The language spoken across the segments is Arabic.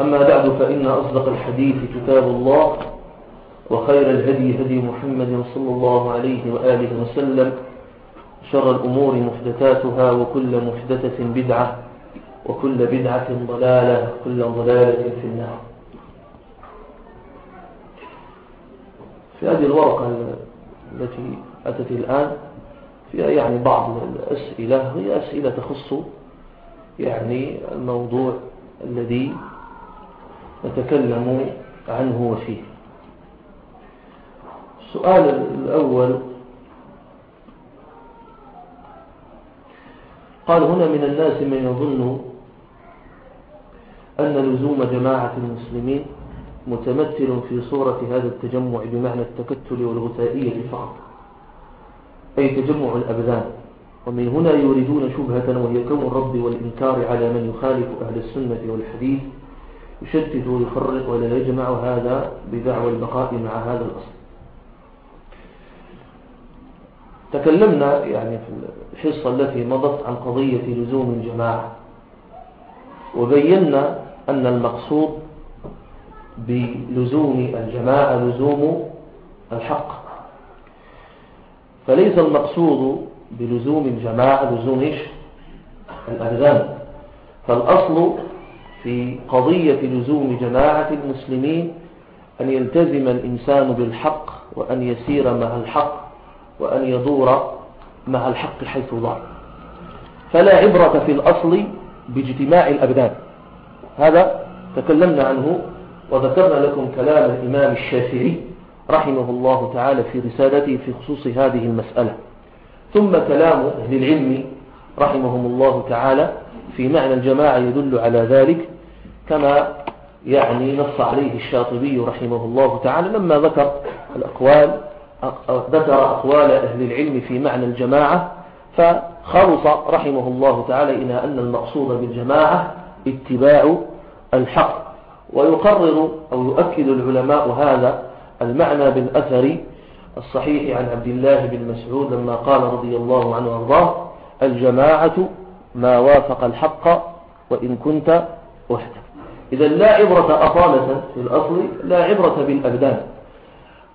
أما بعد فإن أصدق الحديث كتاب الله وخير الهدي هدي محمد صلى الله عليه وآله وسلم شر الأمور محدثاتها وكل محدثة بدعة وكل بدعة ضلالة وكل ضلالة في النار. في هذه الورقة التي أتت الآن فيها يعني بعض الأسئلة هي أسئلة تخص يعني الموضوع الذي نتكلم عنه وفيه. السؤال الأول قال هنا من الناس من يظن أن لزوم جماعة المسلمين متمثل في صورة هذا التجمع بمعنى التكتل والغثائية فقط أي تجمع الأبدان. ومن هنا يريدون شبهة وهي كون الرد والإنكار على من يخالف أهل السنة والحديث يشتت ويفرق ولا يجمع هذا بدعوى البقاء مع هذا الأصل. تكلمنا يعني في الحصة التي مضت عن قضية لزوم الجماعة وبينا أن المقصود بلزوم الجماعة لزوم الحق. فليس المقصود بلزوم الجماعة لزوم الأذان. فالأصل في قضية لزوم جماعة المسلمين أن يلتزم الإنسان بالحق وأن يسير مع الحق وأن يدور مع الحق حيث ضع فلا عبرة في الأصل باجتماع الأبدان هذا تكلمنا عنه وذكرنا لكم كلام الإمام الشافعي رحمه الله تعالى في رسالته في خصوص هذه المسألة. ثم كلام أهل العلم رحمهم الله تعالى في معنى الجماعة يدل على ذلك. كما يعني نص عليه الشاطبي رحمه الله تعالى لما ذكر الأقوال ذكر أقوال أهل العلم في معنى الجماعة فخلص رحمه الله تعالى إلى أن المقصود بالجماعة اتباع الحق. ويقرر أو يؤكد العلماء هذا المعنى بالأثر الصحيح عن عبد الله بن مسعود لما قال رضي الله عنه وأرضاه الجماعة ما وافق الحق وإن كنت وحدك إذا لا عبرة أصالة في الأصل لا عبرة بالأبدان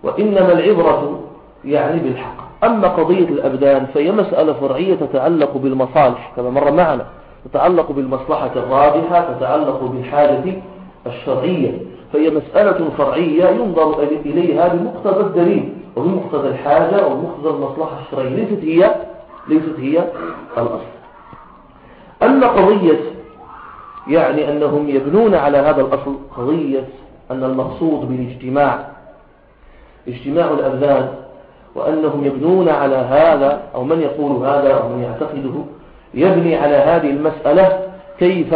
وإنما العبرة يعني بالحق. أما قضية الأبدان فهي مسألة فرعية تتعلق بالمصالح كما مر معنا تتعلق بالمصلحة الراجحة تتعلق بالحاجة الشرعية. فهي مسألة فرعية ينظر إليها بمقتضى الدليل وبمقتضى الحاجة وبمقتضى المصلحة الشرعية ليست هي ليست هي الأصل. أما قضية يعني أنهم يبنون على هذا الأصل قضية أن المقصود بالاجتماع اجتماع الأبدان وأنهم يبنون على هذا أو من يقول هذا أو من يعتقده يبني على هذه المسألة كيف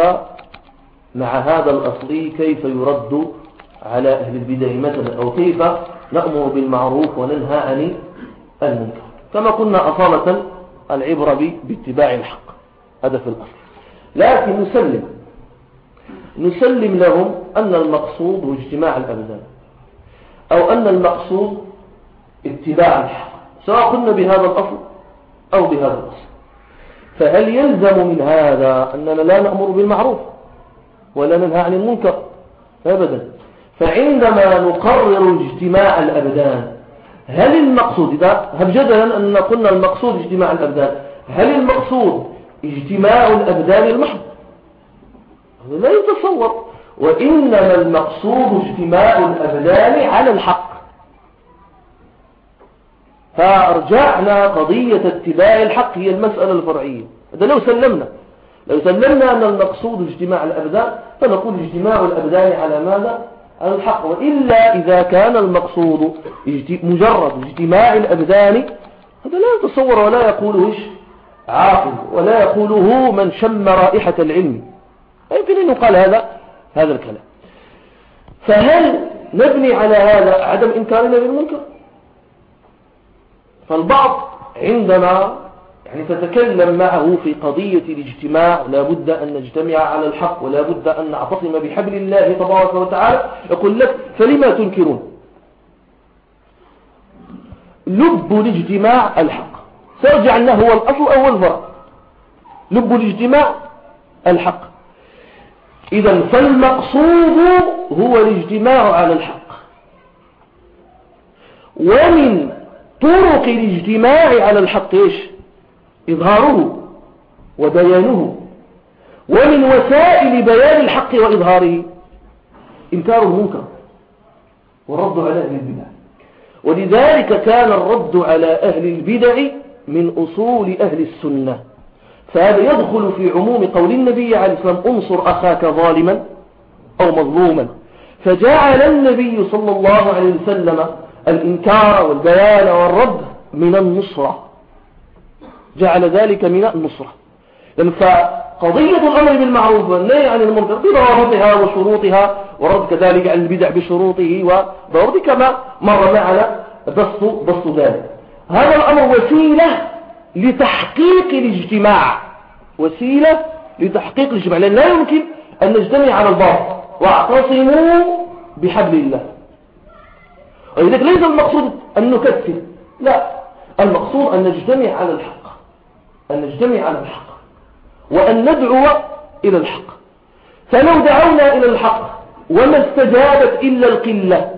مع هذا الأصل كيف يرد على أهل البدع مثلا أو كيف نأمر بالمعروف وننهى عن المنكر. كما قلنا أصالة العبرة باتباع الحق هذا في الأصل. لكن نسلم نسلم لهم أن المقصود هو اجتماع الأبدان أو أن المقصود اتباع الحق سواء قلنا بهذا الأصل أو بهذا الأصل. فهل يلزم من هذا أننا لا نأمر بالمعروف ولا ننهى عن المنكر؟ أبدا. فعندما نقرر اجتماع الأبدان هل المقصود إذا هل جدلا أن قلنا المقصود اجتماع الأبدان هل المقصود اجتماع الأبدان المحض؟ لا يتصور وإنما المقصود اجتماع الأبدان على الحق. فأرجعنا قضية اتباع الحق هي المسألة الفرعية. هذا لو سلمنا. لو سلمنا أن المقصود اجتماع الأبدان فنقول اجتماع الأبدان على ماذا؟ على الحق. وإلا إذا كان المقصود مجرد اجتماع الأبدان هذا لا يتصور ولا يقوله عاقل ولا يقوله من شم رائحة العلم. يمكن أن يقال هذا هذا الكلام. فهل نبني على هذا عدم إنكارنا بالمنكر فالبعض عندما يعني تتكلم معه في قضية الاجتماع لا بد أن نجتمع على الحق ولا بد أن نعتصم بحبل الله تبارك وتعالى يقول لك فلما تنكرون؟ لب الاجتماع الحق. سيرجع أنه هو الأصل أو الفرع. لب الاجتماع الحق. إذا فالمقصود هو الاجتماع على الحق. ومن طرق الاجتماع على الحق إيش؟ إظهاره وبيانه. ومن وسائل بيان الحق وإظهاره إنكار المنكر والرد على أهل البدع. ولذلك كان الرد على أهل البدع من أصول أهل السنة. فهذا يدخل في عموم قول النبي عليه السلام انصر أخاك ظالما أو مظلوما. فجعل النبي صلى الله عليه وسلم الإنكار والبيان والرد من النصرة. جعل ذلك من النصرة. فقضية الأمر بالمعروف والنهي عن المنكر بضوابطها وشروطها ورد كذلك عن البدع بشروطه وضوابطه كما مر معنا بسط بسط ذلك. هذا الأمر وسيلة لتحقيق الاجتماع. وسيلة لتحقيق الاجتماع. لأن لا يمكن أن نجتمع على الباطل. واعتصموا بحبل الله. ولذلك ليس المقصود أن نكثر لا. المقصود أن نجتمع على الحق. أن نجتمع على الحق. وأن ندعو إلى الحق. فلو دعونا إلى الحق وما استجابت إلا القلة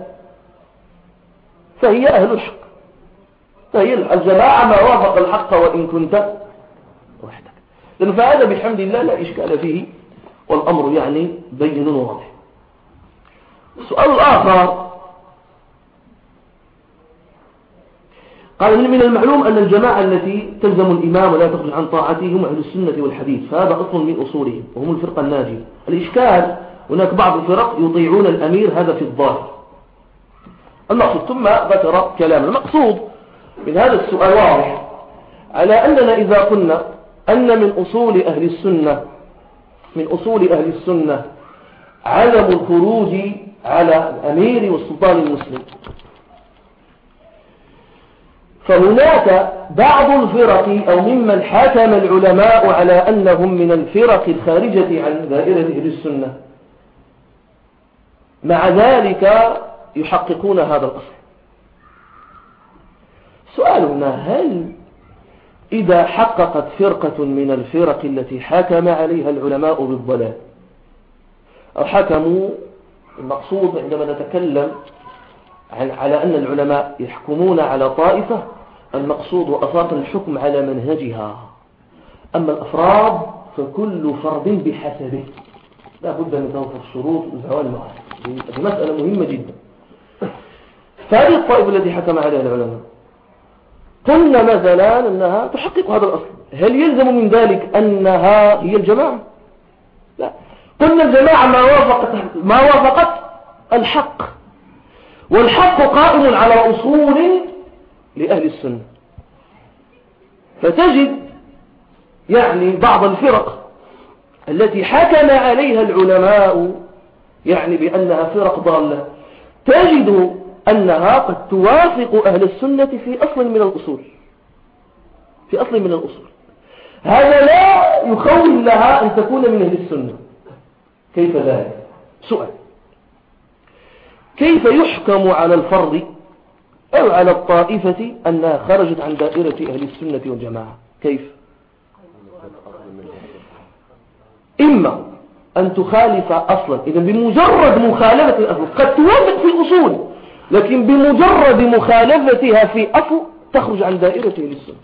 فهي أهل الحق. فهي الجماعة ما وافق الحق وإن كنت وحدك. لأن فهذا بحمد الله لا إشكال فيه والأمر يعني بين واضح. السؤال الآخر قال من المعلوم أن الجماعة التي تلزم الإمام ولا تخرج عن طاعته هم أهل السنة والحديث فهذا أصل من أصولهم وهم الفرقة الناجية الإشكال هناك بعض الفرق يطيعون الأمير هذا في الظاهر. المقصود ثم ذكر كلام المقصود. من هذا السؤال واضح. على أننا إذا قلنا أن من أصول أهل السنة من أصول أهل السنة عدم الخروج على الأمير والسلطان المسلم. فهناك بعض الفرق أو ممن حكم العلماء على أنهم من الفرق الخارجة عن دائرة أهل السنة. مع ذلك يحققون هذا الأصل. سؤالنا هل إذا حققت فرقة من الفرق التي حكم عليها العلماء بالضلال أو حكموا المقصود عندما نتكلم عن على أن العلماء يحكمون على طائفة المقصود أساس الحكم على منهجها. أما الأفراد فكل فرد بحسبه. لا بد من توفر الشروط وزوال المعارف. هذه مسألة مهمة جدا. فهذه الطائفة التي حكم عليها العلماء. قلنا مثلا أنها تحقق هذا الأصل. هل يلزم من ذلك أنها هي الجماعة؟ لا. قلنا الجماعة ما وافقت, ما وافقت الحق. والحق قائم على أصول لأهل السنة. فتجد يعني بعض الفرق التي حكم عليها العلماء يعني بأنها فرق ضالة. تجد أنها قد توافق أهل السنة في أصل من الأصول. في أصل من الأصول. هذا لا يخول لها أن تكون من أهل السنة. كيف ذلك؟ سؤال. كيف يحكم على الفرد أو على الطائفة أنها خرجت عن دائرة أهل السنة والجماعة؟ كيف؟ إما أن تخالف أصلا. إذا بمجرد مخالفة الأصل قد توافق في الأصول. لكن بمجرد مخالفتها في أصل تخرج عن دائرة السنة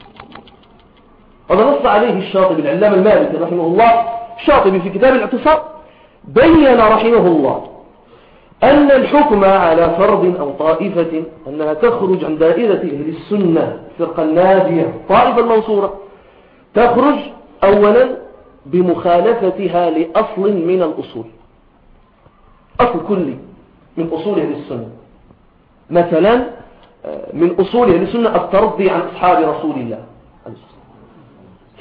هذا نص عليه الشاطبي العلام المالكي رحمه الله. الشاطبي في كتاب الاعتصام بين رحمه الله أن الحكم على فرد أو طائفة أنها تخرج عن دائرة أهل السنة فرقة الناجية الطائفة المنصورة تخرج أولا بمخالفتها لأصل من الأصول. أصل كلي من أصول أهل السنة. مثلا من أصول أهل السنة الترضي عن أصحاب رسول الله.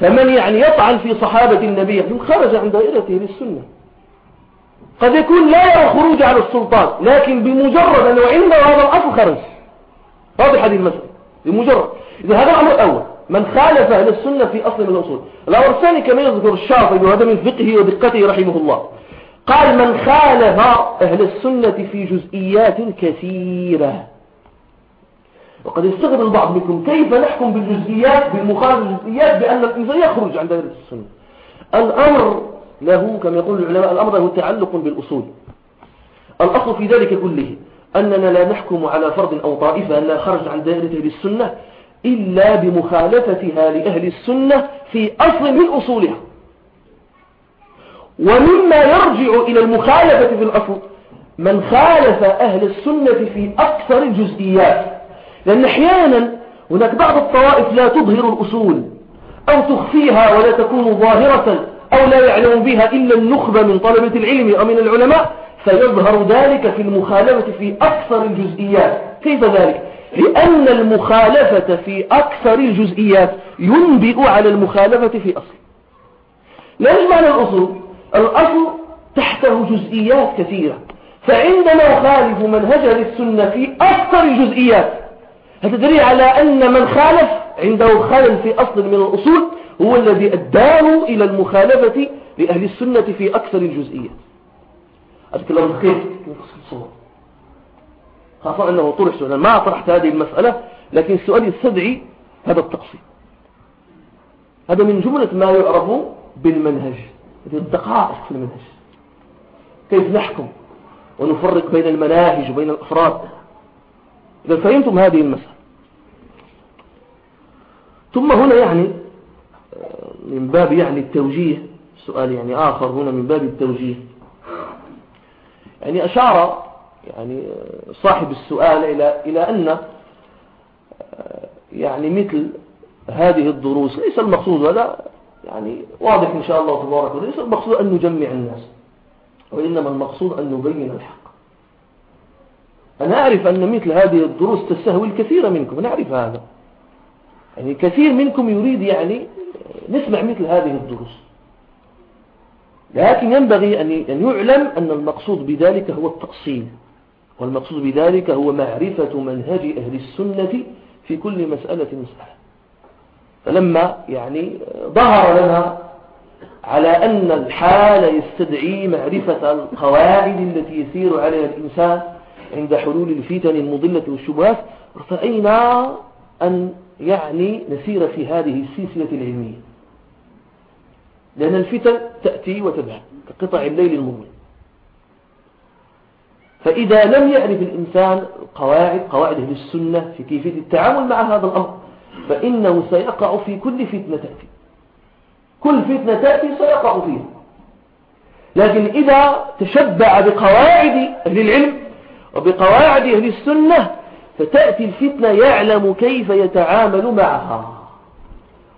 فمن يعني يطعن في صحابة النبي خرج عن دائرة أهل السنة. قد يكون لا يرى خروج على السلطان لكن بمجرد أنه عنده هذا الأصل خرج. واضح هذه المسألة؟ بمجرد. إذا هذا الأمر الأول من خالف أهل السنة في أصل من الأصول. الأمر الثاني كما يذكر الشاطبي وهذا من فقهه ودقته رحمه الله. قال من خالف أهل السنة في جزئيات كثيرة. وقد يستغرب البعض منكم كيف نحكم بالجزئيات بالمخالفة الجزئيات بأن الإنسان يخرج عن دائرة السنة؟ الأمر له كما يقول العلماء الأمر له تعلق بالأصول. الأصل في ذلك كله أننا لا نحكم على فرد أو طائفة أنها خرج عن دائرة أهل السنة إلا بمخالفتها لأهل السنة في أصل من أصولها. ومما يرجع إلى المخالفة في الأصل. من خالف أهل السنة في أكثر الجزئيات. لأن أحيانا هناك بعض الطوائف لا تظهر الأصول أو تخفيها ولا تكون ظاهرة أو لا يعلم بها إلا النخبة من طلبة العلم أو من العلماء. فيظهر ذلك في المخالفة في أكثر الجزئيات. كيف ذلك؟ لأن المخالفة في أكثر الجزئيات ينبئ على المخالفة في أصل. لا يجمعنا الأصول. الأصل تحته جزئيات كثيرة. فعندما خالف منهج السنة في أكثر الجزئيات هتدري على أن من خالف عنده خلل في أصل من الأصول؟ هو الذي أداه إلى المخالفة لأهل السنة في أكثر الجزئيات. أتكلم كيف خاصة أنه طرح سؤال. ما طرحت هذه المسألة لكن السؤال يستدعي هذا التقسيم هذا من جملة ما يعرف بالمنهج. الدقائق في المنهج. كيف نحكم ونفرق بين المناهج وبين الأفراد؟ إذا فهمتم هذه المسألة. ثم هنا يعني من باب يعني التوجيه سؤال يعني آخر هنا من باب التوجيه. يعني أشار يعني صاحب السؤال إلى إلى أن يعني مثل هذه الدروس ليس المقصود هذا يعني واضح إن شاء الله تبارك وتعالى. ليس المقصود أن نجمع الناس وإنما المقصود أن نبين الحق. أنا أعرف أن مثل هذه الدروس تستهوي الكثير منكم نعرف هذا. يعني كثير منكم يريد يعني نسمع مثل هذه الدروس. لكن ينبغي أن يعلم أن المقصود بذلك هو التأصيل. والمقصود بذلك هو معرفة منهج أهل السنة في كل مسألة مسألة فلما يعني ظهر لنا على أن الحال يستدعي معرفة القواعد التي يسير عليها الإنسان عند حلول الفتن المضلة والشبهات رأينا أن يعني نسير في هذه السلسلة العلمية. لأن الفتن تأتي وتذهب كقطع الليل المظلم. فإذا لم يعرف الإنسان قواعد قواعد أهل السنة في كيفية التعامل مع هذا الأمر فإنه سيقع في كل فتنة تأتي. كل فتنة تأتي سيقع فيها. لكن إذا تشبع بقواعد أهل العلم وبقواعد أهل السنة فتأتي الفتنة يعلم كيف يتعامل معها.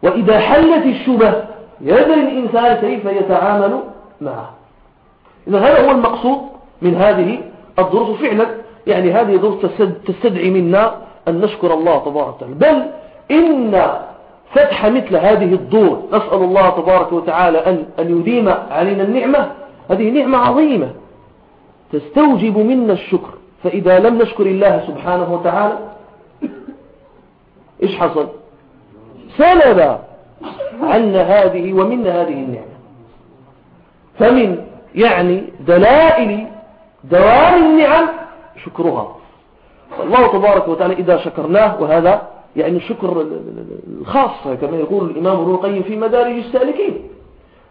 وإذا حلت الشبه يدري الإنسان كيف يتعامل معها. إذا هذا هو المقصود من هذه الدروس فعلا. يعني هذه الدروس تستدعي منا أن نشكر الله تبارك وتعالى. بل إن فتح مثل هذه الدور نسأل الله تبارك وتعالى أن, أن يديم علينا النعمة. هذه نعمة عظيمة. تستوجب منا الشكر. فإذا لم نشكر الله سبحانه وتعالى إيش حصل؟ سلب عنا هذه ومنا هذه النعمة. فمن يعني دلائل دوام النعم شكرها. الله تبارك وتعالى إذا شكرناه وهذا يعني الشكر الخاص كما يقول الإمام ابن القيم في مدارج السالكين.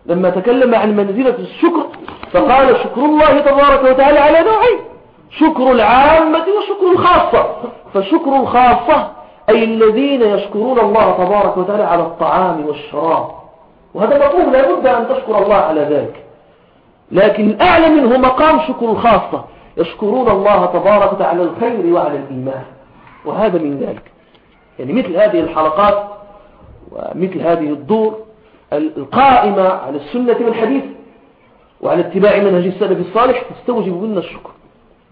لما تكلم عن منزلة الشكر فقال شكر الله تبارك وتعالى على نوعين. شكر العامة وشكر الخاصة. فشكر الخاصة أي الذين يشكرون الله تبارك وتعالى على الطعام والشراب. وهذا مطلوب لا بد أن تشكر الله على ذلك. لكن الأعلى منه مقام شكر الخاصة. يشكرون الله تبارك وتعالى الخير وعلى الإيمان. وهذا من ذلك. يعني مثل هذه الحلقات ومثل هذه الدور القائمة على السنة والحديث وعلى اتباع منهج السلف الصالح تستوجب منا الشكر.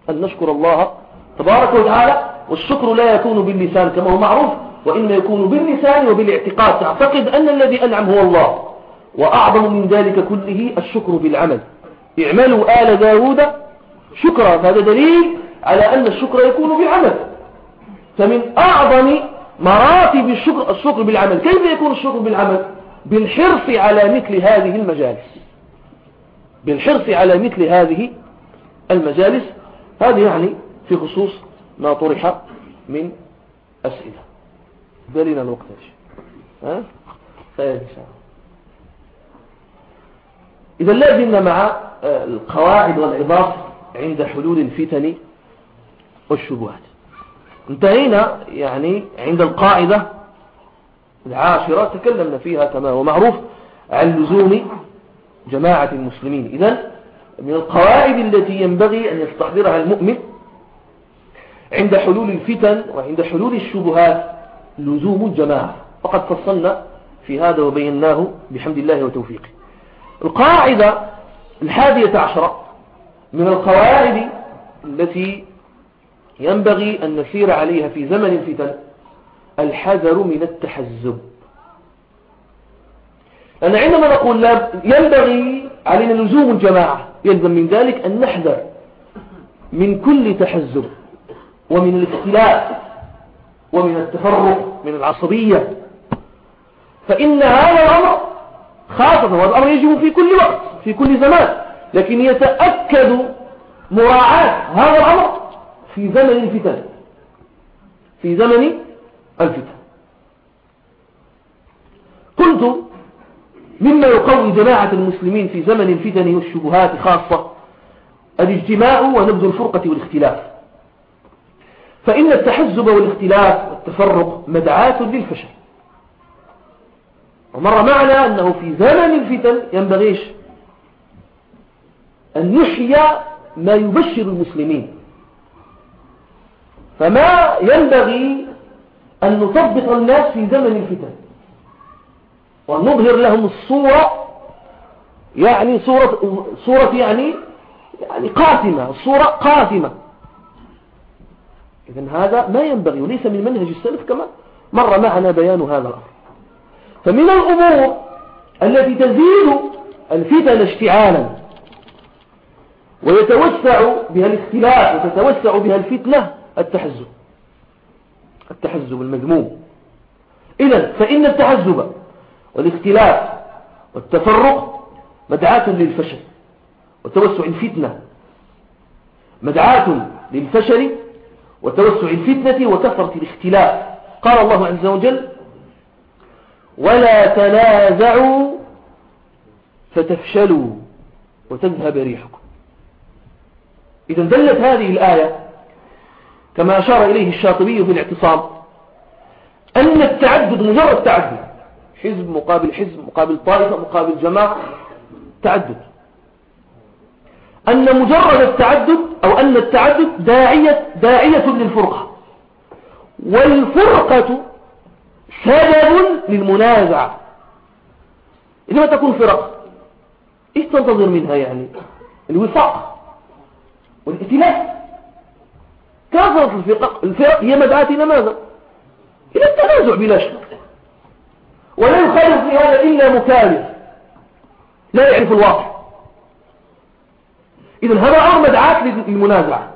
أن نشكر الله تبارك وتعالى والشكر لا يكون باللسان كما هو معروف وإنما يكون باللسان وبالاعتقاد. تعتقد أن الذي أنعم هو الله وأعظم من ذلك كله الشكر بالعمل. اعملوا آل داود شكرا. فهذا دليل على أن الشكر يكون بالعمل. فمن أعظم مراتب الشكر, الشكر بالعمل. كيف يكون الشكر بالعمل؟ بالحرص على مثل هذه المجالس. بالحرص على مثل هذه المجالس. هذه يعني في خصوص ما طرح من أسئلة. دليل الوقت ها؟ إذا لازمنا مع آه، القواعد والعظات عند حلول الفتن والشبهات. انتهينا يعني عند القاعدة العاشرة تكلمنا فيها كما هو معروف عن لزوم جماعة المسلمين. إذا من القواعد التي ينبغي أن يستحضرها المؤمن عند حلول الفتن وعند حلول الشبهات لزوم الجماعة. وقد فصلنا في هذا وبيناه بحمد الله وتوفيقه. القاعدة الحادية عشرة من القواعد التي ينبغي أن نسير عليها في زمن الفتن الحذر من التحزب. لأن عندما نقول لا ينبغي علينا لزوم الجماعة يلزم من ذلك أن نحذر من كل تحزب ومن الاختلاف ومن التفرق من العصبية. فإن هذا الأمر خاصة وهذا الأمر يجب في كل وقت في كل زمان لكن يتأكد مراعاة هذا الأمر في زمن الفتن. في زمن الفتن. قلت مما يقوي جماعة المسلمين في زمن الفتن والشبهات خاصة الاجتماع ونبذ الفرقة والاختلاف. فإن التحزب والاختلاف والتفرق مدعاة للفشل. ومر معنا أنه في زمن الفتن ينبغيش أن يحيى ما يبشر المسلمين. فما ينبغي أن نطبق الناس في زمن الفتن. ونظهر لهم الصورة يعني صورة, صورة يعني يعني قاتمة الصورة قاتمة. إذن هذا ما ينبغي وليس من منهج السلف كما مر معنا بيان هذا الأمر. فمن الأمور التي تزيد الفتن اشتعالا ويتوسع بها الاختلاف وتتوسع بها الفتنة التحزب. التحزب المذموم. إذا فإن التحزب والاختلاف والتفرق مدعاة للفشل وتوسع الفتنة. مدعاة للفشل وتوسع الفتنة وكثرة الاختلاف. قال الله عز وجل ولا تنازعوا فتفشلوا وتذهب ريحكم. إذا دلت هذه الآية كما أشار إليه الشاطبي في الاعتصام أن التعدد مجرد تعدد حزب مقابل حزب مقابل طائفة مقابل جماعة تعدد. أن مجرد التعدد أو أن التعدد داعية, داعية للفرقة. والفرقة سبب للمنازعة. إذا تكون فرق إيش تنتظر منها يعني؟ الوفاق والائتلاف. كثرة الفرق الفرق هي مدعاة إلى ماذا؟ إلى التنازع بلا شك. ولا يخالف في هذا إلا مكالف لا يعرف الواقع. إذن هذا أمر مدعاة للمنازعة.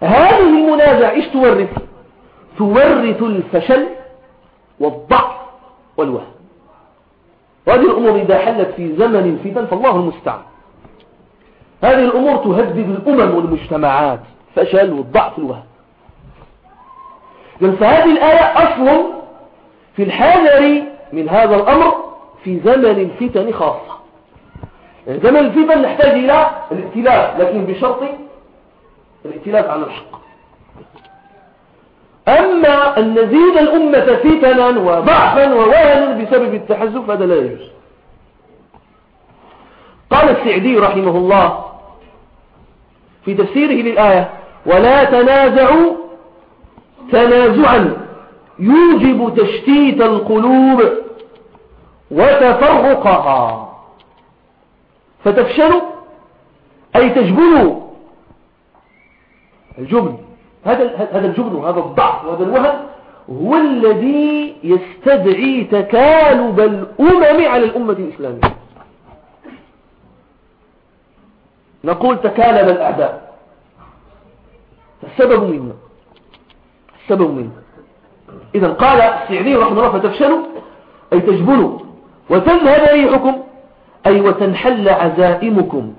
هذه المنازعة إيش تورث؟ تورث الفشل والضعف والوهم. وهذه الأمور إذا حلت في زمن الفتن فالله المستعان. هذه الأمور تهدد الأمم والمجتمعات. فشل والضعف والوهم فهذه الآية أصل في الحذر من هذا الأمر في زمن الفتن خاصة. يعني زمن الفتن نحتاج إلى الائتلاف لكن بشرط الائتلاف على الحق. أما أن نزيد الأمة فتنا وضعفا ووهنا بسبب التحزب هذا لا يجوز. قال السعدي رحمه الله في تفسيره للآية ولا تنازعوا تنازعا. يوجب تشتيت القلوب وتفرقها. فتفشلوا أي تجبنوا الجبن. هذا هذا الجبن وهذا الضعف وهذا الوهن هو الذي يستدعي تكالب الأمم على الأمة الإسلامية. نقول تكالب الأعداء. السبب منا السبب منا إذا قال السعدي رحمه الله فتفشلوا أي تجبنوا. وتذهب ريحكم أي وتنحل عزائمكم.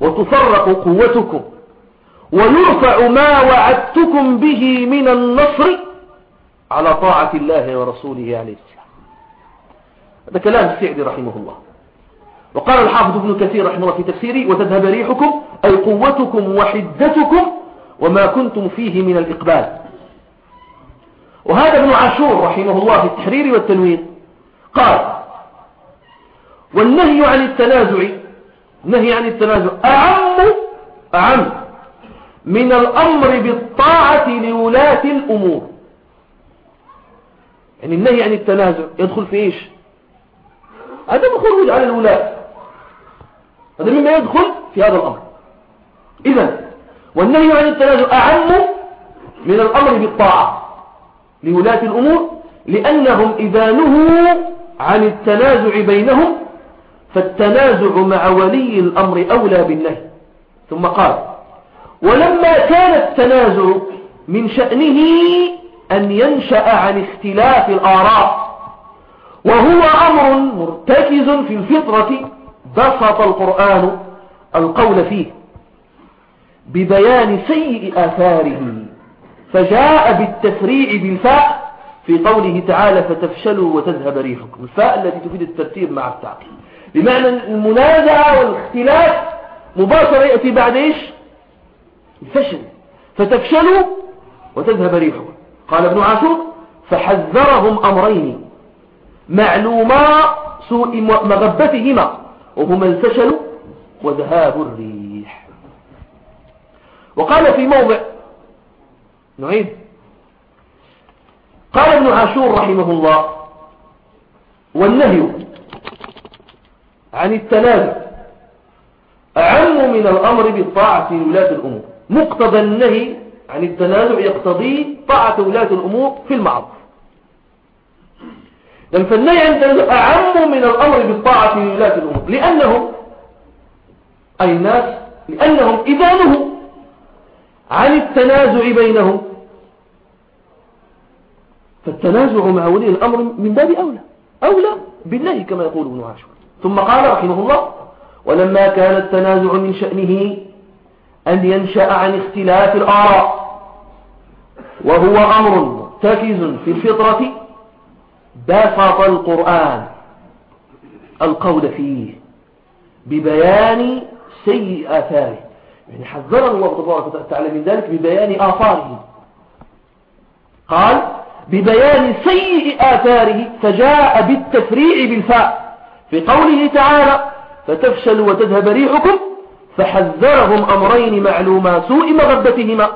وتفرق قوتكم. ويرفع ما وعدتكم به من النصر على طاعة الله ورسوله عليه السلام. هذا كلام السعدي رحمه الله. وقال الحافظ ابن كثير رحمه الله في تفسيره وتذهب ريحكم أي قوتكم وحدتكم وما كنتم فيه من الإقبال. وهذا ابن عاشور رحمه الله في التحرير والتنوين قال والنهي عن التنازع نهي عن التنازع أعم أعم من الأمر بالطاعة لولاة الأمور. يعني النهي عن التنازع يدخل في إيش؟ عدم الخروج على الولاة. هذا مما يدخل في هذا الأمر. إذا والنهي عن التنازع أعم من الأمر بالطاعة لولاة الأمور لأنهم إذا نهوا عن التنازع بينهم فالتنازع مع ولي الأمر أولى بالنهي. ثم قال ولما كان التنازع من شأنه أن ينشأ عن اختلاف الآراء وهو أمر مرتكز في الفطرة بسط القرآن القول فيه. ببيان سيء آثاره فجاء بالتفريع بالفاء في قوله تعالى فتفشلوا وتذهب ريحكم. الفاء التي تفيد الترتيب مع التعقيب. بمعنى المنازعة والاختلاف مباشرة يأتي بعد إيش؟ الفشل. فتفشلوا وتذهب ريحكم. قال ابن عاشور فحذرهم أمرين معلوما سوء مغبتهما وهما الفشل وذهاب الريح. وقال في موضع نعيد قال ابن عاشور رحمه الله والنهي عن التنازع أعم من الأمر بالطاعة لولاة الأمور. مقتضى النهي عن التنازع يقتضي طاعة ولاة الأمور في المعروف. فالنهي عن التنازع أعم من الأمر بالطاعة لولاة الأمور. لأنهم أي الناس لأنهم إذا نهوا عن التنازع بينهم. فالتنازع مع ولي الأمر من باب أولى. أولى بالنهي كما يقول ابن عاشور. ثم قال رحمه الله ولما كان التنازع من شأنه أن ينشأ عن اختلاف الآراء وهو أمر مرتكز في الفطرة بسط القرآن القول فيه ببيان سيء آثاره. يعني حذر الله تبارك وتعالى من ذلك ببيان آثاره. قال ببيان سيء آثاره فجاء بالتفريع بالفاء. في قوله تعالى فتفشلوا وتذهب ريحكم فحذرهم أمرين معلوما سوء مغبتهما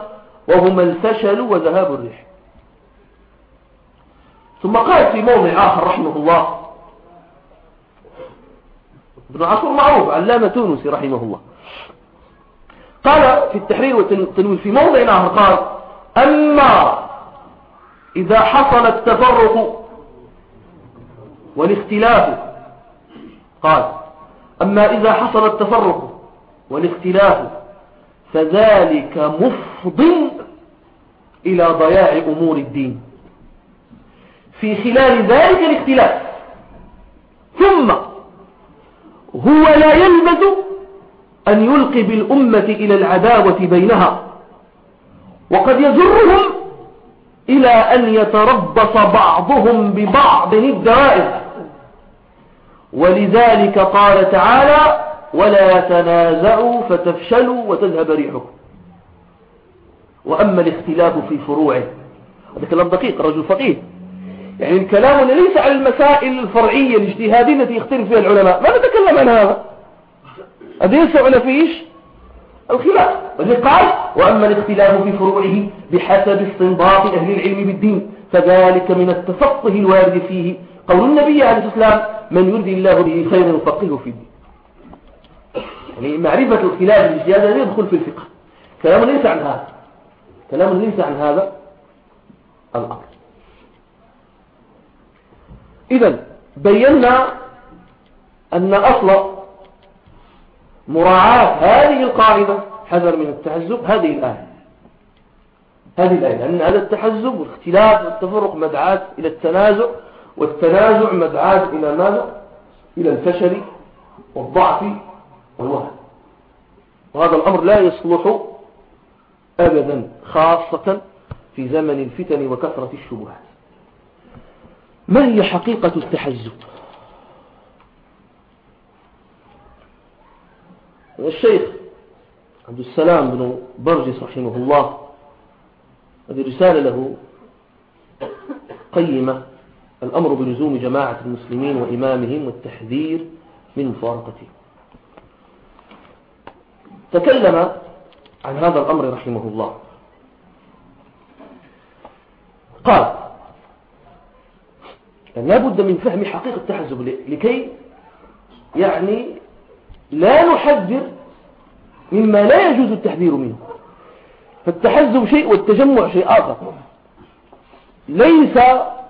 وهما الفشل وذهاب الريح. ثم قال في موضع آخر رحمه الله ابن عاشور معروف علامة تونسي رحمه الله. قال في التحرير والتنوير في موضع آخر قال أما إذا حصل التفرق والاختلاف قال أما إذا حصل التفرق والاختلاف فذلك مفض إلى ضياع أمور الدين. في خلال ذلك الاختلاف ثم هو لا يلبث أن يلقي بالأمة إلى العداوة بينها. وقد يجرهم إلى أن يتربص بعضهم ببعض الدوائر. ولذلك قال تعالى ولا تنازعوا فتفشلوا وتذهب ريحكم. وأما الاختلاف في فروعه هذا كلام دقيق رجل فقيه. يعني الكلام ليس على المسائل الفرعية الاجتهادية التي يختلف فيها العلماء. ما نتكلم عن هذا؟ هذا يسعنا فيش الخلاف وذلك قال وأما الاختلاف في فروعه بحسب استنباط أهل العلم بالدين فذلك من التفقه الوارد فيه قول النبي عليه الصلاة والسلام من يرد الله به خيرا يفقهه في الدين. يعني معرفة الخلاف الاجتهاد هذا يدخل في الفقه. كلام ليس عن هذا. كلام ليس عن هذا الأمر. إذا بينا أن أصل مراعاة هذه القاعدة حذر من التحزب هذه الآية. هذه الآية لأن هذا التحزب والاختلاف والتفرق مدعاة إلى التنازع والتنازع مدعاة إلى ماذا؟ إلى الفشل والضعف والوهن. وهذا الأمر لا يصلح أبدا خاصة في زمن الفتن وكثرة الشبهات. ما هي حقيقة التحزب الشيخ عبد السلام بن برجس رحمه الله هذه رسالة له قيمة الأمر بلزوم جماعة المسلمين وإمامهم والتحذير من مفارقتهم. تكلم عن هذا الأمر رحمه الله. قال لا بد من فهم حقيقة التحزب لكي يعني لا نحذر مما لا يجوز التحذير منه. فالتحزب شيء والتجمع شيء آخر. ليس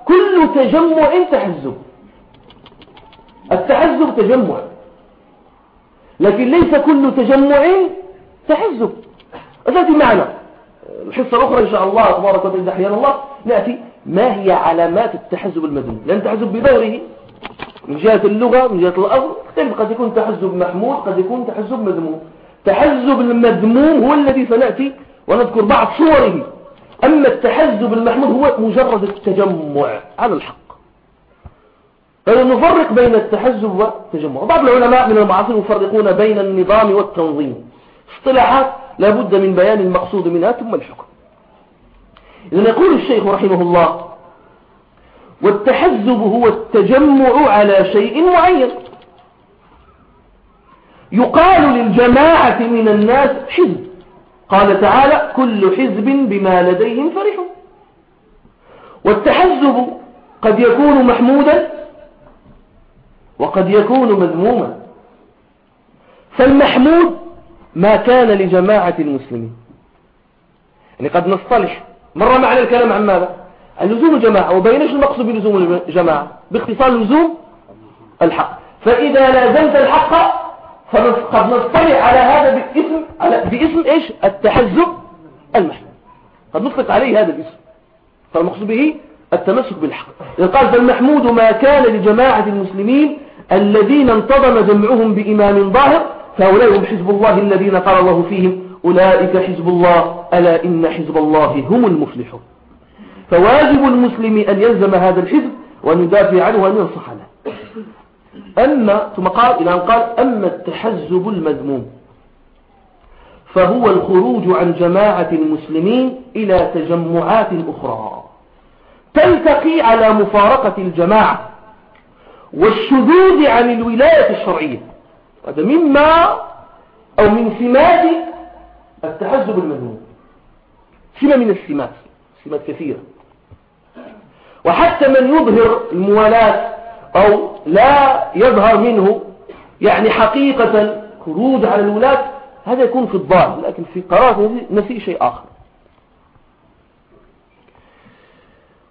كل تجمع تحزب التحزب تجمع. لكن ليس كل تجمع تحزب أتأتي معنا؟ الحصة الأخرى إن شاء الله تبارك وتعالى أحيانا الله نأتي. ما هي علامات التحزب المذموم لأن التحزب بدوره من جهة اللغة من جهة الأرض قد يكون تحزب محمود قد يكون تحزب مذموم. تحزب المذموم هو الذي سنأتي ونذكر بعض صوره. أما التحزب المحمود هو مجرد التجمع على الحق. فنفرق بين التحزب والتجمع بعض العلماء من المعاصرين يفرقون بين النظام والتنظيم. اصطلاحات لابد من بيان المقصود منها ثم الحكم. إذن يقول الشيخ رحمه الله والتحزب هو التجمع على شيء معين. يقال للجماعة من الناس حزب. قال تعالى كل حزب بما لديهم فرحون. والتحزب قد يكون محمودا وقد يكون مذموما. فالمحمود ما كان لجماعة المسلمين. يعني قد نصطلح. مرة معنا الكلام عن ماذا؟ اللزوم الجماعة وبينش المقصود بلزوم الجماعة باختصار لزوم الحق. فإذا لازمت الحق فقد نصطلح على هذا باسم على باسم إيش؟ التحزب المحمود. قد نطلق عليه هذا الاسم. فالمقصود به التمسك بالحق. قال فالمحمود ما كان لجماعة المسلمين الذين انتظم جمعهم بإمام ظاهر فهؤلاء هم حزب الله الذين قال الله فيهم أولئك حزب الله ألا إن حزب الله هم المفلحون. فواجب المسلم أن يلزم هذا الحزب وأن يدافع عنه وأن ينصح له. أما ثم قال إلى أن قال أما التحزب المذموم فهو الخروج عن جماعة المسلمين إلى تجمعات أخرى. تلتقي على مفارقة الجماعة والشذوذ عن الولاية الشرعية. هذا مما أو من سمات التحزب المذموم. سمة من السمات سمات كثيرة. وحتى من يظهر الموالاة أو لا يظهر منه يعني حقيقة خروج على الولاة هذا يكون في الضال لكن في قرار نسيء شيء آخر.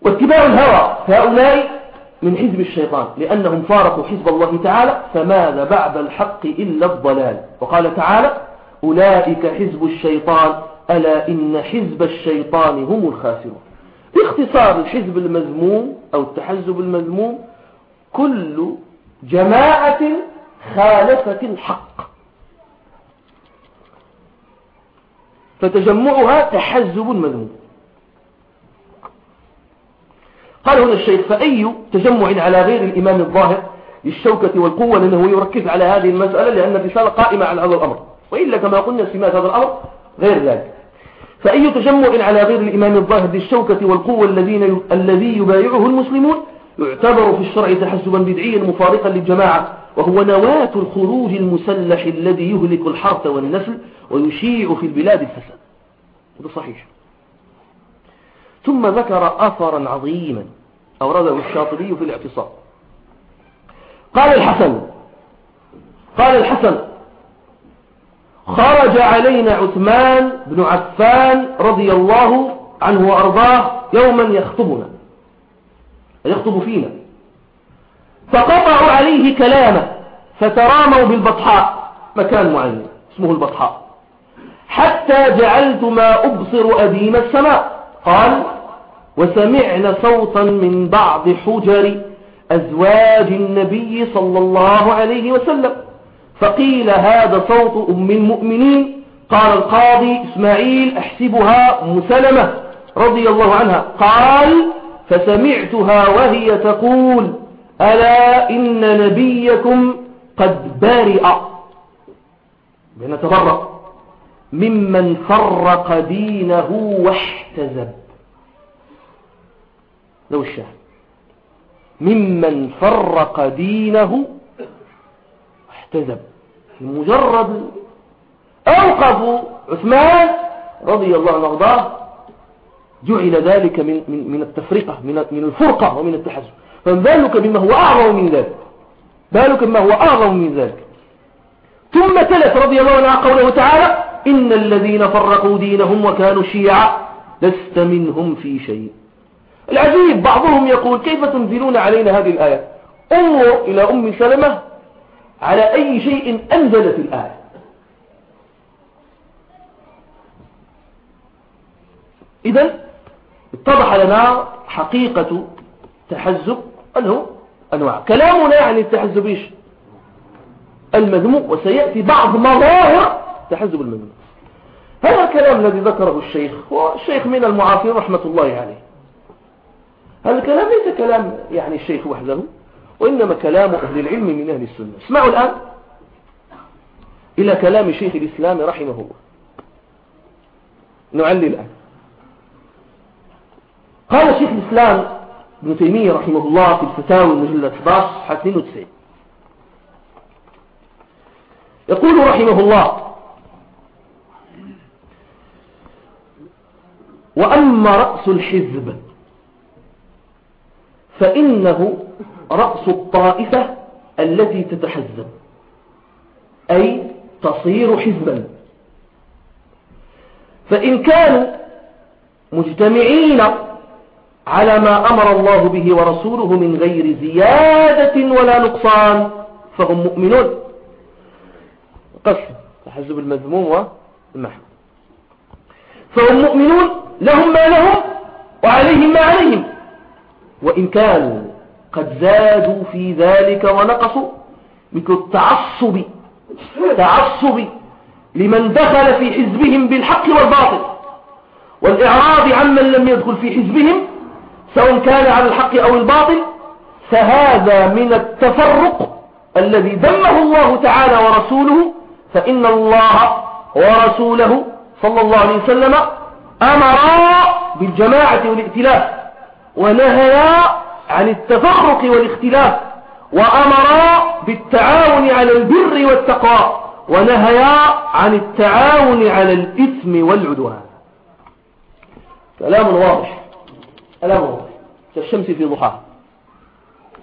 واتباع الهوى هؤلاء من حزب الشيطان لأنهم فارقوا حزب الله تعالى فماذا بعد الحق إلا الضلال؟ وقال تعالى أولئك حزب الشيطان ألا إن حزب الشيطان هم الخاسرون. باختصار الحزب المذموم أو التحزب المذموم كل جماعة خالفت الحق. فتجمعها تحزب مذموم. قال هنا الشيخ فأي تجمع على غير الإمام الظاهر للشوكة والقوة لأنه يركز على هذه المسألة لأن الرسالة قائمة على هذا الأمر. وإلا كما قلنا سمات هذا الأمر غير ذلك. فأي تجمع على غير الإمام الظاهر للشوكة والقوة الذين الذي يبايعه المسلمون يعتبر في الشرع تحزبا بدعيا مفارقا للجماعة وهو نواة الخروج المسلح الذي يهلك الحرث والنسل ويشيع في البلاد الفساد. هذا صحيح. ثم ذكر أثرا عظيما أورده الشاطبي في الاعتصام. قال الحسن قال الحسن خرج علينا عثمان بن عفان رضي الله عنه وأرضاه يوما يخطبنا يخطب فينا. فقطعوا عليه كلامه فتراموا بالبطحاء مكان معين اسمه البطحاء. حتى جعلت ما أبصر أديم السماء. قال وسمعنا صوتا من بعض حجر أزواج النبي صلى الله عليه وسلم. فقيل هذا صوت أم المؤمنين؟ قال القاضي إسماعيل أحسبها مسلمة رضي الله عنها. قال فسمعتها وهي تقول ألا إن نبيكم قد برئ. بنتبرأ ممن فرق دينه واحتزب. لو الشاهد ممن فرق دينه واحتزب. مجرد أوقفوا عثمان رضي الله عنه وأرضاه جعل ذلك من من من التفرقة من من الفرقة ومن التحزب. فذلك بما هو أعظم من ذلك؟ ذلك بما هو أعظم من ذلك. ثم تلت رضي الله عنه قوله تعالى إن الذين فرقوا دينهم وكانوا شيعا لست منهم في شيء. العجيب بعضهم يقول كيف تنزلون علينا هذه الآية؟ انظر إلى أم سلمة على أي شيء أنزلت الآية. إذا اتضح لنا حقيقة تحزب أنه أنواع. كلامنا عن التحزب إيش؟ المذموم. وسيأتي بعض مظاهر تحزب المذموم. هذا الكلام الذي ذكره الشيخ هو الشيخ من المعاصرين رحمة الله عليه. هذا الكلام ليس كلام يعني الشيخ وحده. وإنما كلام أهل العلم من أهل السنة. اسمعوا الآن إلى كلام شيخ الإسلام رحمه الله. نعلي الآن. قال شيخ الإسلام ابن تيمية رحمه الله في الفتاوى المجلة 11 92 يقول رحمه الله وأما رأس الحزب فإنه رأس الطائفة التي تتحزب. أي تصير حزبا. فإن كانوا مجتمعين على ما أمر الله به ورسوله من غير زيادة ولا نقصان فهم مؤمنون. قسم تحزب المذموم والمحمود فهم مؤمنون لهم ما لهم وعليهم ما عليهم. وإن كانوا قد زادوا في ذلك ونقصوا مثل التعصب تعصب لمن دخل في حزبهم بالحق والباطل والإعراض عمن لم يدخل في حزبهم سواء كان على الحق أو الباطل فهذا من التفرق الذي ذمه الله تعالى ورسوله فإن الله ورسوله صلى الله عليه وسلم أمرا بالجماعة والائتلاف ونهيا عن التفرق والاختلاف وأمرا بالتعاون على البر والتقوى ونهيا عن التعاون على الإثم والعدوان. كلام واضح. كلام واضح. كالشمس في ضحاها.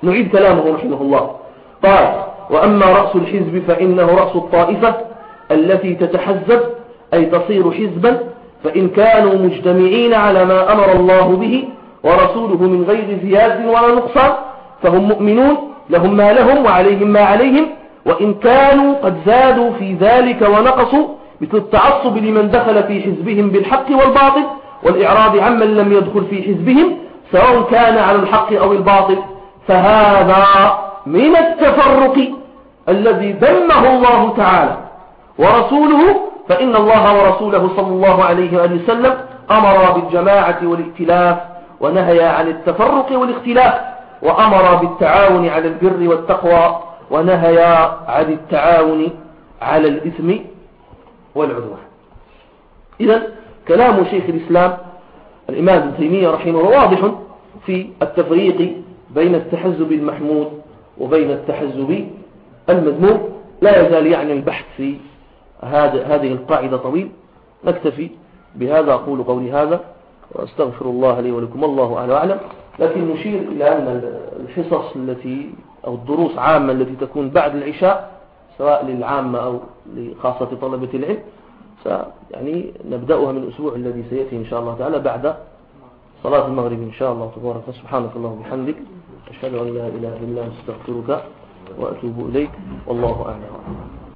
نعيد كلامه رحمه الله. قال وأما رأس الحزب فإنه رأس الطائفة التي تتحزب أي تصير حزبا فإن كانوا مجتمعين على ما أمر الله به ورسوله من غير زيادة ولا نقصان فهم مؤمنون لهم ما لهم وعليهم ما عليهم وإن كانوا قد زادوا في ذلك ونقصوا مثل التعصب لمن دخل في حزبهم بالحق والباطل والإعراض عمن لم يدخل في حزبهم سواء كان على الحق أو الباطل. فهذا من التفرق الذي ذمه الله تعالى ورسوله فإن الله ورسوله صلى الله عليه وآله وسلم أمر بالجماعة والائتلاف ونهي عن التفرق والاختلاف وأمر بالتعاون على البر والتقوى ونهي عن التعاون على الإثم والعدوان. إذا كلام شيخ الإسلام الإمام ابن تيمية رحمه الله واضح في التفريق بين التحزب المحمود وبين التحزب المذموم. لا يزال يعني البحث في هذه القاعدة طويل. نكتفي بهذا أقول قولي هذا. وأستغفر الله لي ولكم الله أعلى لكن نشير إلى أن الحصص التي أو الدروس عامة التي تكون بعد العشاء سواء للعامة أو لخاصة طلبة العلم يعني نبدأها من الأسبوع الذي سيأتي إن شاء الله تعالى بعد صلاة المغرب إن شاء الله تبارك سبحانك اللهم وبحمدك أشهد أن لا إله إلا أستغفرك وأتوب إليك والله أعلم.